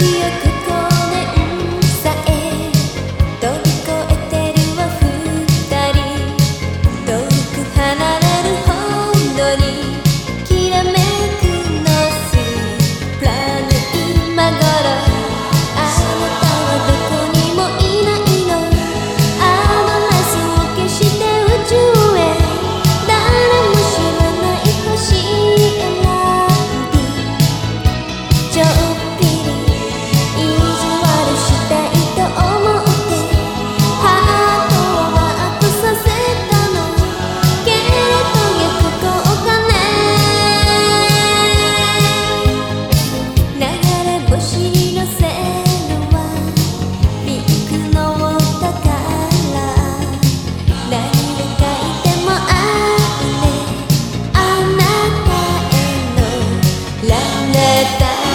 see a られた